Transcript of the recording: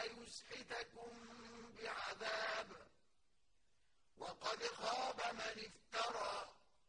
فيسحتكم بعذاب. وقد خاب من افترى